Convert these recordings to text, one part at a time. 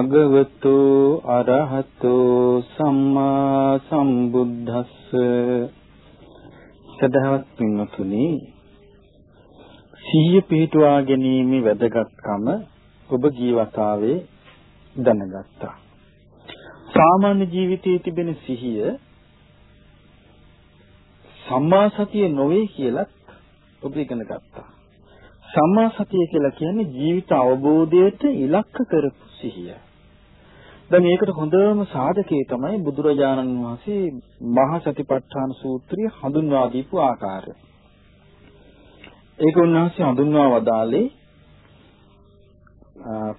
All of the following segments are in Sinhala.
තස්ස භගවතු අරහතෝ සම්මා සම්බුද්දස්ස සදහවත් පින්වතුනි සිහිය පිහිටුවා ගැනීම වැදගත්කම ඔබ ජීවිතාවේ දැනගත්තා. සාමාන්‍ය ජීවිතයේ තිබෙන සිහිය සම්මා සතිය නොවේ කියලත් ඔබ ඉගෙන ගත්තා. සම්මා සතිය කියලා කියන්නේ ජීවිත අවබෝධයට ඉලක්ක කරපු සිහිය. දැන් මේකට හොඳම සාධකයේ තමයි බුදුරජාණන් වහන්සේ මහා සතිපට්ඨාන සූත්‍රය හඳුන්වා දීපු ආකාරය. ඒක උන්වහන්සේ හඳුන්වා වදාළේ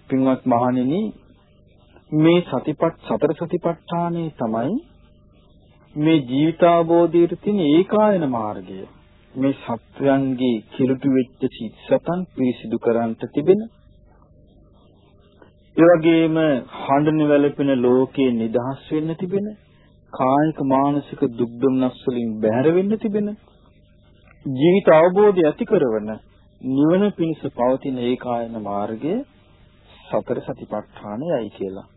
පින්වත් මහණෙනි මේ සතිපත් සතර සතිපට්ඨානේ තමයි මේ ජීවිතාවබෝධයට තියෙන ඒකායන මාර්ගය. මේ සත්වයන්ගේ කිලුටු වෙච්ච සිත්සතන් පිරිසිදු කරන්නට තිබෙන ඒ වගේම හඬන වැළපෙන ලෝකේ නිදහස් වෙන්න තිබෙන කායික මානසික දුක් දුම්නස් වලින් බැහැර වෙන්න තිබෙන ජීවිත අවබෝධය ඇති කරවන නිවන පිණිස පවතින ඒකායන මාර්ගය සතර සතිපට්ඨානයයි කියලා.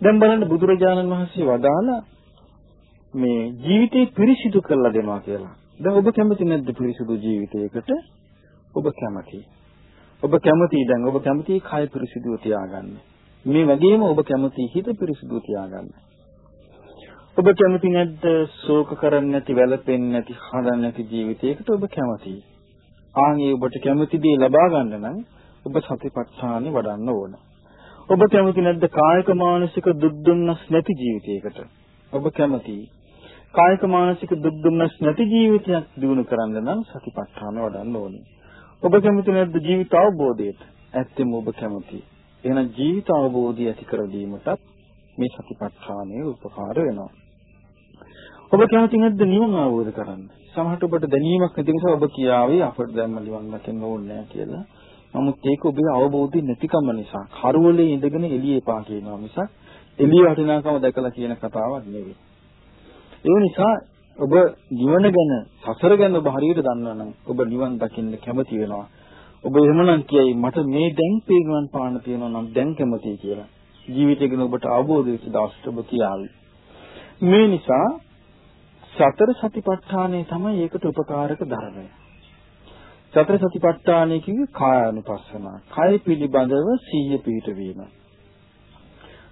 දැන් බලන්න බුදුරජාණන් වහන්සේ වදාලා මේ ජීවිතේ පිරිසිදු කරලා දෙනවා කියලා. දැන් ඔබ කැමති නැද්ද පිරිසුදු ජීවිතයකට? ඔබ කැමතියි. ඔබ කැමතියි දැන් ඔබ කැමතියි කය පිරිසිදුව තියාගන්න. මේ වගේම ඔබ කැමතියි හිත පිරිසිදුව තියාගන්න. ඔබ කැමති නැද්ද ශෝක කරන්නේ නැති, වැළපෙන්නේ නැති, හදන්නේ නැති ජීවිතයකට ඔබ කැමතියි. ආන්ගේ ඔබට කැමති දේ ලබා ගන්න නම් ඔබ සතිපට්ඨානෙ වඩන්න ඕන. ඔබ කැමති නැද්ද කායික මානසික දුක් දුන්නස් නැති ජීවිතයකට? ඔබ කැමතියි. කායික මානසික දුක් දුම්නස් නැති ජීවිතයක් දිනු කරන්න නම් සතිපට්ඨාන වඩන්න ඕනේ. ඔබ කැමති නැද්ද ජීවිත අවබෝධයට? ඇත්තෙම ඔබ කැමති. එහෙනම් ජීවිත අවබෝධය ඇති කර දීමටත් මේ සතිපට්ඨානය උපකාර වෙනවා. ඔබ කැමති නැද්ද නිවන අවබෝධ කරන්න? සමහරට ඔබට දැනීමක් නැති නිසා ඔබ කියාවේ අපට දැම්ම නිවන් දකින්න ඕනේ නැහැ කියලා. නමුත් ඒක ඔබේ අවබෝධය නැතිකම නිසා කරවලේ ඉඳගෙන එළියේ පා කියනවා මිසක් එළිය වටිනාකම දැකලා කියන කතාවක් නෙවෙයි. ඒ නිසා ඔබ නිවන ගැන සසර ගැන ඔබ හරියට දන්නවනම් ඔබ නිවන් දකින්න කැමති වෙනවා. ඔබ එහෙමනම් කියයි මට මේ දැන් පිරිනවන් පාන්න තියෙනවා නම් දැන් කැමතියි කියලා. ජීවිතය ගැන ඔබට අවබෝධ වෙච්ච දවසට ඔබ කියාවි. මේ නිසා සතර සතිපට්ඨානය තමයි ඒකට උපකාරක ධර්මය. සතර සතිපට්ඨානය කිව්වේ කායानुපස්සන. කය පිළිබඳව සීය පිහිටවීම.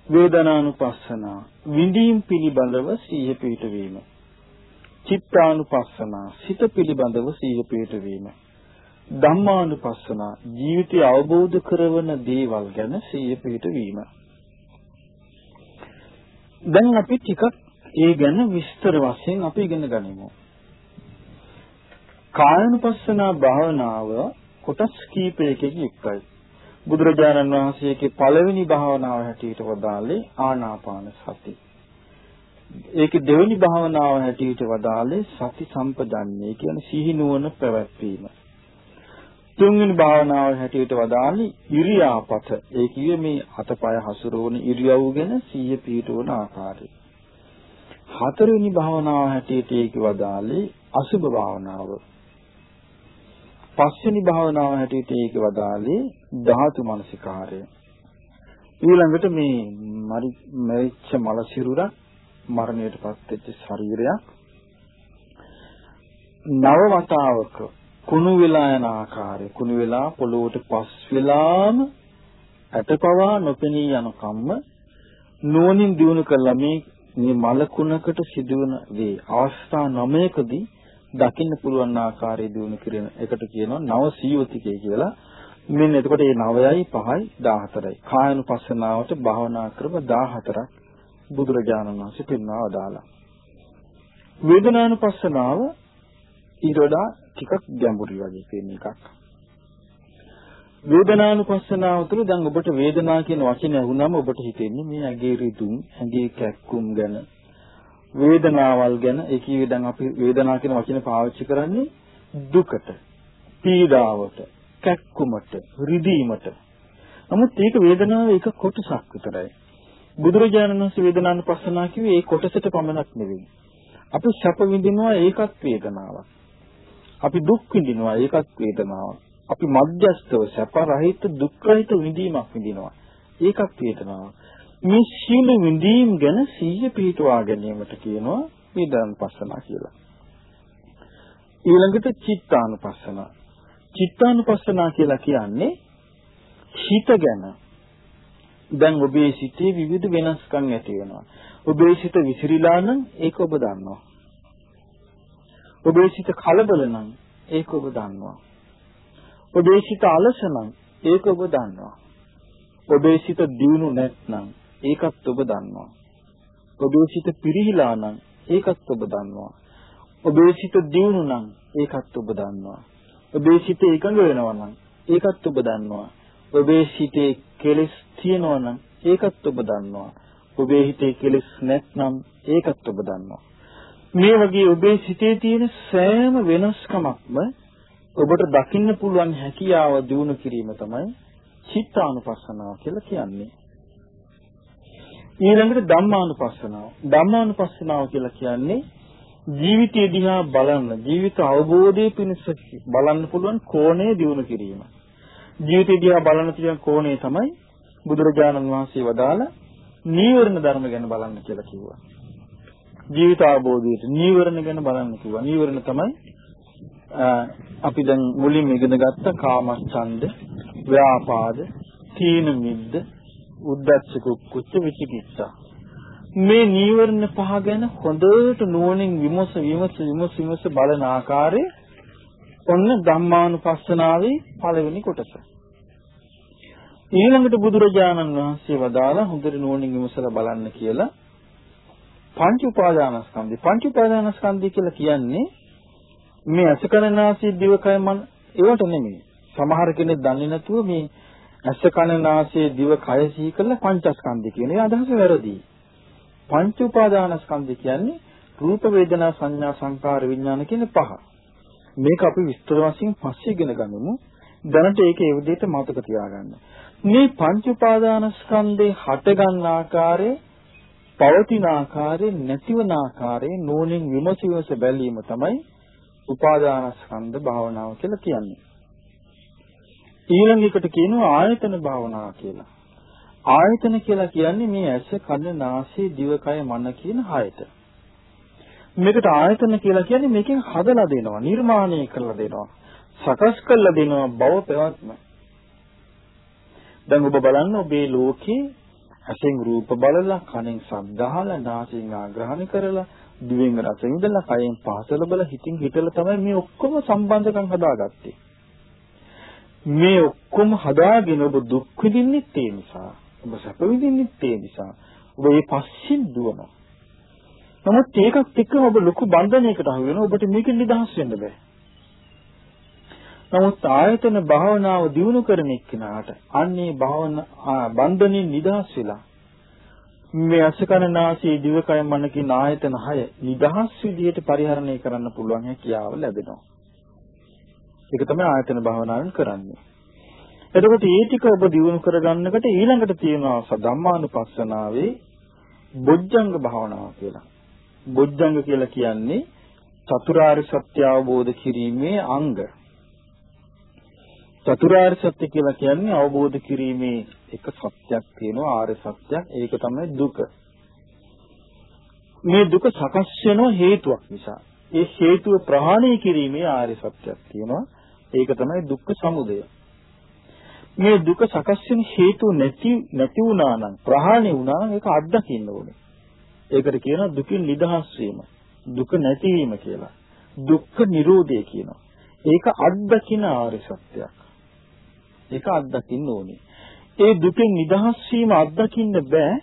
වේදනානුපස්සන විඳීම් පිළිබඳව සිහිය පිහිටවීම චිත්තානුපස්සන සිත පිළිබඳව සිහිය පිහිටවීම ධම්මානුපස්සන ජීවිතය අවබෝධ කරවන දේවල් ගැන සිහිය පිහිටවීම දැන් අපි ටිකක් ඒ ගැන විස්තර වශයෙන් අපි ඉගෙන ගනිමු. කායනුපස්සනා භාවනාව කොටස් කීපයකින් යුක්තයි. බුදුරජාණන් වහන්සේගේ පළවෙනි භාවනාව හැටියට වදාළේ ආනාපාන සති. ඒකේ දෙවෙනි භාවනාව හැටියට වදාළේ සති සම්පජන්ණය කියන්නේ සිහි නුවණ පැවැත්වීම. තුන්වෙනි භාවනාව හැටියට වදාළේ ඉරියාපත. ඒ කියේ මේ අතපය හසුරවන ඉරියව් ගැන සිහිය පිහිටවන ආකාරය. හතරවෙනි භාවනාව හැටියට ඒක වදාළේ අසුභ භාවනාව. පස්වෙනි භාවනාව හැටියට ඒක වදාළේ ධාතු මනසිකාරය. ඊළඟට මේ මරිච්ච මල සිරුරක් මරණයටපත් වෙච්ච ශරීරයක් නව වතාවක කුණු වෙලා යන ආකාරය කුණු වෙලා පොළොවට පස් වෙලාම ඇටපවා නොපෙනී යන කම්ම නුවණින් දිනු කළා මේ මේ මල කුණකට සිදුවන දේ අවස්ථා 9කදී දකින්න පුළුවන් ආකාරය දිනු කිරීම එකට කියනවා නව සීවතිකය කියලා. මෙන්න එතකොට මේ 9යි 5යි 14යි. කායනුපස්සනාවට භාවනා ක්‍රම 14ක් බුදුරජාණන් වහන්සේ පෙන්වා වදාලා. වේදනානුපස්සනාව ඊට වඩා ටිකක් ගැඹුරුයි වගේ තියෙන එකක්. වේදනානුපස්සනාව තුළ දැන් ඔබට වේදනා කියන වචනේ වුණාම ඔබට හිතෙන්නේ මේ ඇගේ රිදුම්, ඇගේ කැක්කුම් ගැන වේදනාවල් ගැන ඒ කියේ දැන් අපි වේදනාව කියන වචනේ පාවිච්චි කරන්නේ දුකට, පීඩාවට, කැක්කුමට, රිදීමට. නමුත් ඒක වේදනාව එක කොටසක් විතරයි. බුදුරජාණන් වහන්සේ වේදනානුපස්සනා කිව්වේ ඒ කොටසට පමණක් නෙවෙයි. අපි සැප විඳිනවා ඒකත් වේදනාවක්. අපි දුක් විඳිනවා ඒකත් වේදනාවක්. අපි මධ්‍යස්තව සැප රහිත දුක් රහිත විඳීමක් විඳිනවා. ඒකක් වේදනාවක්. මේ සීල විඳීම් ගැන සීය පිහිටුවා ගැනීමට කියනවා වේදනානුපස්සනා කියලා. ඊළඟට චිත්තානුපස්සනා. චිත්තානුපස්සනා කියලා කියන්නේ හිත ගැන. දැන් ඔබේ සිතේ විවිධ වෙනස්කම් ඇති වෙනවා. ඔබේ සිත විසිරීලා නම් ඒක ඔබ දන්නවා. ඔබේ සිත කලබල නම් ඒක ඔබ දන්නවා. ඔබේ සිත අලස නම් ඒක ඔබ දන්නවා. ඔබේ සිත දියුණු නැත්නම් ඒකත් ඔබ දන්නවා. ඔබේ සිත පිරිහිලා නම් ඒකත් ඔබ දන්නවා. ඔබේ සිත දියුණු නම් ඒකත් ඔබ දන්නවා. ඔබේ සිත එකඟ වෙනවා නම් ඒකත් ඔබ දන්නවා. ඔබේ සිතේ කෙලෙස් තියෙනවා නම් ඒකත් ඔබ දන්නවා. ඔබේ හිතේ කෙලෙස් නැත්නම් ඒකත් ඔබ දන්නවා. මේ වගේ ඔබේ සිතේ තියෙන සෑම වෙනස්කමක්ම ඔබට දකින්න පුළුවන් හැකියාව දිනු කිරීම තමයි චිත්තානුපස්සනාව කියලා කියන්නේ. ඊළඟට ධම්මානුපස්සනාව. ධම්මානුපස්සනාව කියලා කියන්නේ ජීවිතය දිහා බලන්න, ජීවිත අවබෝධයේ පිණිස බලන්න පුළුවන් කෝණය දිනු කිරීම. ජීවිතය දිහා බලන්න තියෙන කෝණය තමයි බුදුරජාණන් වහන්සේ වදාළ නීවරණ ධර්ම ගැන බලන්න කියලා කිව්වා. ජීවිත අවබෝධයට නීවරණ ගැන බලන්න කිව්වා. නීවරණ තමයි අපි දැන් මුලින්ම ඉගෙන ගත්ත කාමච්ඡන්ද, ව්‍යාපාද, තීන මිද්ද, උද්ධච්ච කුච්ච විචිකිච්ඡා. මේ නීවරණ පහ ගැන හොඳට නුවණින් විමස විමස විමස විමස බලන ආකාරයේ ඔන්න ධම්මානුපස්සනාවේ පළවෙනි කොටස. ඊළඟට බුදුරජාණන් වහන්සේ වදාලා හොඳට නුවණින් විමසලා බලන්න කියලා පංච උපාදානස්කන්ධය. පංච උපාදානස්කන්ධය කියලා කියන්නේ මේ අසකරනාසී දිවකය මන ඒවට නෙමෙයි. සමහර කෙනෙක් දන්නේ නැතුව මේ අසකරනාසී දිවකය සිහි කරලා පංචස්කන්ධය කියන ඒ අදහස වැරදි. පංච උපාදානස්කන්ධය කියන්නේ රූප වේදනා සංඥා සංකාර විඥාන කියන පහ. මේක අපි විස්තර වශයෙන් පස්සේ ඉගෙන ගනිමු. දැනට ඒක ඒ විදිහට මතක තියාගන්න. මේ පංච උපාදානස්කන්ධේ හට ගන්න ආකාරය, පවතින ආකාරය, නැතිවන ආකාරය නෝනින් විමස විමස බැලීම තමයි උපාදානස්කන්ධ භාවනාව කියලා කියන්නේ. ඊළඟ එකට කියනවා ආයතන භාවනාව කියලා. ආයතන කියලා කියන්නේ මේ ඇස, කන, නාසය, දිවකය, මන කියන හයට. මේකට ආයතන කියලා කියන්නේ මේකෙන් හදලා දෙනවා, නිර්මාණය කරලා දෙනවා, සකස් කරලා දෙනවා බව පැවැත්ම. දැන් ඔබ බලන්න ඔබේ ලෝකේ ඇසෙන් රූප බලලා, කනෙන් ශබ්ද අහලා, නාසයෙන් ආග්‍රහණය කරලා, දිවෙන් රස විඳලා, කයෙන් පහස ලැබලා, හිතින් හිතලා තමයි මේ ඔක්කොම සම්බන්ධකම් හදාගත්තේ. මේ ඔක්කොම හදාගෙන ඔබ දුක් විඳින්නෙත් ඒ නිසා. ඔබ සැප විඳින්නෙත් ඒ නිසා. ඔබ මේ පස්සෙන් දුවනවා. නමුත් ඒකත් එක්ක ඔබ ලොකු බන්ධනයකට අහු වෙනවා. ඔබට මේකෙන් නිදහස් වෙන්න බෑ. නමුත් ආයතන භාවනාව දියුණු කරන එක්කනට අන්නේ භාවන බන්ධනෙන් නිදහස් වෙලා මේ අසකරනාසී දිවකය මන කියන ආයතන 6 නිදහස් විදියට පරිහරණය කරන්න පුළුවන් හැකියාව ලැබෙනවා. ඒක තමයි ආයතන භාවනාවෙන් කරන්නේ. එතකොට මේ ටික ඔබ දියුණු කරගන්නකට ඊළඟට තියෙනවා සදම්මානුපස්සනාවේ බොජ්ජංග භාවනාව කියලා. බොජ්ජංග කියලා කියන්නේ චතුරාර්ය සත්‍ය අවබෝධ කිරීමේ අංග. චතුරාර්ය සත්‍ය කියලා කියන්නේ අවබෝධ කිරීමේ එක සත්‍යයක් තියෙනවා ආර්ය සත්‍යයක්. ඒක තමයි දුක. මේ දුක සකස් වෙන හේතුවක් නිසා. ඒ හේතුව ප්‍රහාණය කිරීමේ ආර්ය සත්‍යයක් තියෙනවා. ඒක තමයි දුක්ඛ සමුදය. මේ දුක සකස් වෙන හේතු නැති නැති වුණා නම් ප්‍රහාණය වුණා නම් ඒක අත්දකින්න ඕනේ. ඒකට කියනවා දුකින් නිදහස් වීම. දුක නැතිවීම කියලා. දුක්ඛ නිරෝධය කියනවා. ඒක අත්දකින ආර්ය සත්‍යයක්. ඒක අත්දකින්න ඕනේ. ඒ දුකෙන් නිදහස් වීම අත්දකින්න බෑ.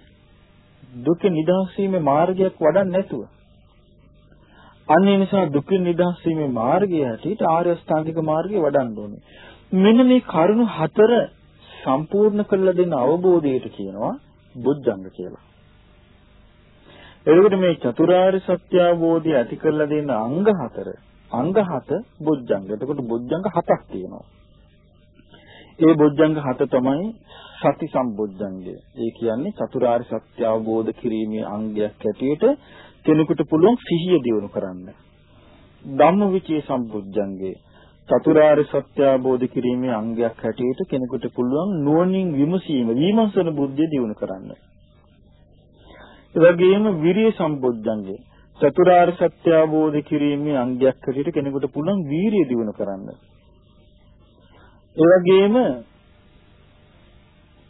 දුක නිදහස් වීමේ මාර්ගයක් වඩන්න නැතුව. අන්න ඒ නිසා දුකින් නිදහස් වීමේ මාර්ගය හැටියට ආර්ය අෂ්ටාංගික මාර්ගය වඩන්න ඕනේ. මෙන්න මේ කරුණු හතර සම්පූර්ණ කරලා දෙන අවබෝධයට කියනවා බුද්ධංග කියලා. එතකොට මේ චතුරාර්ය සත්‍ය අවබෝධය ඇති කරලා දෙන අංග හතර අංග හත බුද්ධංග. එතකොට බුද්ධංග හතක් තියෙනවා. ඒ බොජ්ජංග හත තමයි සති සම්බොජ්ජංගය. ඒ කියන්නේ චතුරාර්ය සත්‍ය අවබෝධ කිරීමේ අංගයක් ඇටියට කෙනෙකුට පුළුවන් සිහිය දියුණු කරන්න. ධම්මවිචේ සම්බොජ්ජංගය. චතුරාර්ය සත්‍ය අවබෝධ කිරීමේ අංගයක් හැටියට කෙනෙකුට පුළුවන් නුවණින් විමසීම විමර්ශන බුද්ධිය දියුණු කරන්න. ඒ වගේම විරිය සම්බොජ්ජංගේ චතුරාර්ය සත්‍ය අවබෝධ කිරීමේ අංගයක් හැටියට කෙනෙකුට පුළුවන් වීරිය දියුණු කරන්න. ඒ වගේම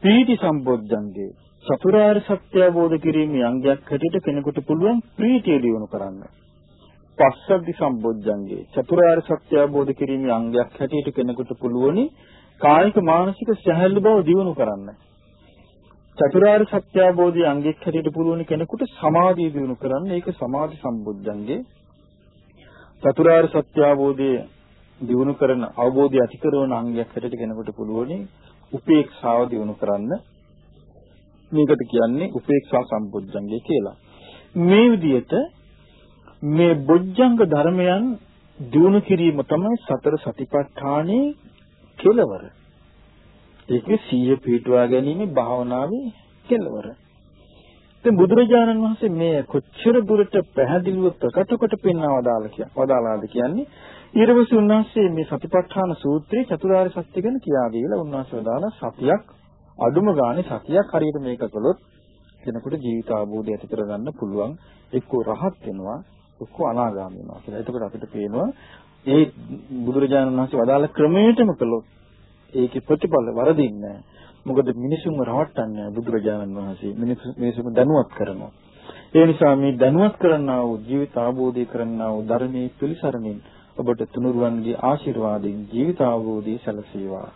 ප්‍රීති සම්බොජ්ජංගේ චතුරාර්ය සත්‍ය අවබෝධ කිරීමේ අංගයක් හැටියට කෙනෙකුට පුළුවන් ප්‍රීතිය දියුණු කරන්න. පස්සද්ධි සම්බොජ්ජංගේ චතුරාර්ය සත්‍ය අවබෝධ කිරීමේ අංගයක් හැටියට කෙනෙකුට පුළුවනි කායික මානසික සැහැල්ලු බව දියුණු කරන්න. චතුරාර්ය සත්‍ය අවබෝධයේ අංගයක් හැටියට පුළුවනි කෙනෙකුට සමාධිය දියුණු කරන්න. ඒක සමාධි සම්බොජ්ජංගේ චතුරාර්ය සත්‍ය අවබෝධයේ දියුණු කරන අවබෝධය ඇති කරන අංගයක් හැටියට කෙනෙකුට පුළුවනි උපේක්ෂාව දියුණු කරන්න. මේකට කියන්නේ උපේක්ෂා සම්බොජ්ජංගේ කියලා. මේ විදිහට මේ බොජ්ජංග ධර්මයන් දිනු කිරීම තමයි සතර සතිපට්ඨානයේ කෙලවර. ඒකේ සීය පිටුවා ගැනීම භාවනාවේ කෙලවර. ඉතින් බුදුරජාණන් වහන්සේ මේ කොච්චර දුරට පැහැදිලිව ප්‍රකට කොට පෙන්වවදාල වදාලාද කියන්නේ ඊළඟට උන්වහන්සේ මේ සතිපට්ඨාන සූත්‍රයේ චතුරාර්ය සත්‍ය ගැන කියා දීලා උන්වහන්සේ වදාලා සතියක් අඩුම ගානේ සතියක් හරියට මේක කළොත් කෙනෙකුට ජීවිත ආභෝධය ඇති කරගන්න පුළුවන් එක්ක රහත් වෙනවා එක්ක අනාගාමී වෙනවා කියලා. එතකොට අපිට පේනවා ඒ බුදුරජාණන් වහන්සේ වදාළ ක්‍රමයටම කළොත් ඒකේ ප්‍රතිඵල වරදින්නේ මොකද මිනිසුන්ව රවට්ටන්නේ බුදුරජාණන් වහන්සේ මිනිසුන්ව දැනුවත් කරනවා. ඒ නිසා මේ දැනුවත් කරන්නා වූ ජීවිත ආબોධය කරන්නා වූ ධර්මයේ පිළිසරණින් ඔබට තුනුරුවන්ගේ ආශිර්වාදයෙන් ජීවිත ආબોධය සැලසේවා.